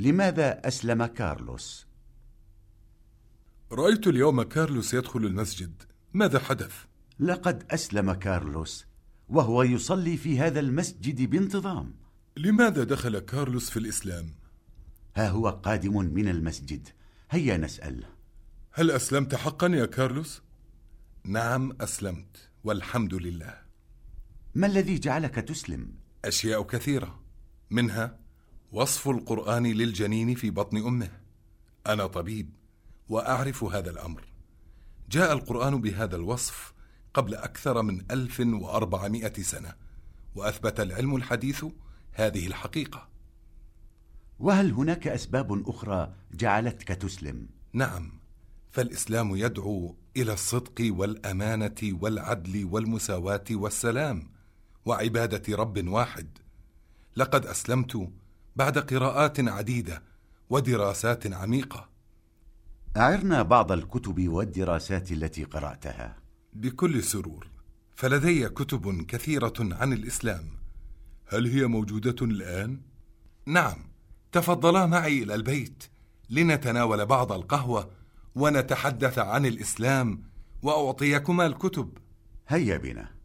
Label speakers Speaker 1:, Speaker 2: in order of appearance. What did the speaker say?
Speaker 1: لماذا أسلم كارلوس؟
Speaker 2: رأيت اليوم كارلوس يدخل المسجد ماذا حدث؟
Speaker 1: لقد أسلم كارلوس وهو يصلي في هذا المسجد بانتظام
Speaker 2: لماذا دخل كارلوس في الإسلام؟
Speaker 1: ها هو قادم من المسجد هيا نسأل
Speaker 2: هل أسلمت حقا يا كارلوس؟ نعم أسلمت والحمد لله
Speaker 1: ما الذي جعلك تسلم؟
Speaker 2: أشياء كثيرة منها وصف القرآن للجنين في بطن أمه. أنا طبيب وأعرف هذا الأمر. جاء القرآن بهذا الوصف قبل أكثر من 1400 سنة وأثبت العلم الحديث هذه الحقيقة.
Speaker 1: وهل هناك أسباب أخرى جعلتك تسلم؟
Speaker 2: نعم فالإسلام يدعو إلى الصدق والأمانة والعدل والمساواة والسلام وعبادة رب واحد. لقد أسلمت بعد قراءات عديدة ودراسات عميقة.
Speaker 1: أعرنا بعض الكتب والدراسات التي قرأتها.
Speaker 2: بكل سرور فلدي كتب كثيرة عن الإسلام. هل هي موجودة الآن؟ نعم تفضلا معي إلى البيت لنتناول بعض القهوة ونتحدث عن الإسلام وأعطيكما الكتب.
Speaker 1: هيا بنا.